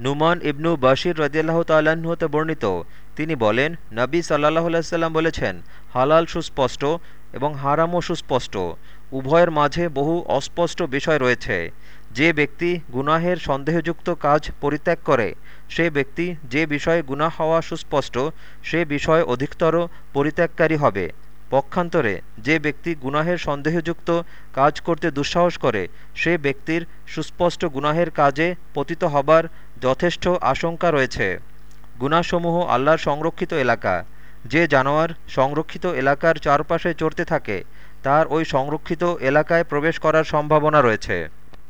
নুমান ইবনু বাশির রদিয়াল্লাহ হতে বর্ণিত। তিনি বলেন, নবী সাল্লাহ সাল্লাম বলেছেন, হালাল সুস্পষ্ট এবং হারামও সুস্পষ্ট। উভয়ের মাঝে বহু অস্পষ্ট বিষয় রয়েছে। যে ব্যক্তি গুনাহের সন্দেহযুক্ত কাজ পরিত্যাগ করে, সে ব্যক্তি যে বিষয়ে গুনাহ হওয়া সুস্পষ্ট, সে বিষয় অধিকতর পরিত্যাগকারী হবে। পক্ষান্তরে যে ব্যক্তি গুনাহের সন্দেহযুক্ত কাজ করতে দুঃসাহস করে, সে ব্যক্তির সুস্পষ্ট গুনাহের কাজে পতিত হবার যথেষ্ট আশঙ্কা রয়েছে। গুনাসমূহ আল্লাহর সংরক্ষিত এলাকা। যে জানোয়ার সংরক্ষিত এলাকার চারপাশে চড়তে থাকে, তার ওই সংরক্ষিত এলাকায় প্রবেশ করার সম্ভাবনা রয়েছে।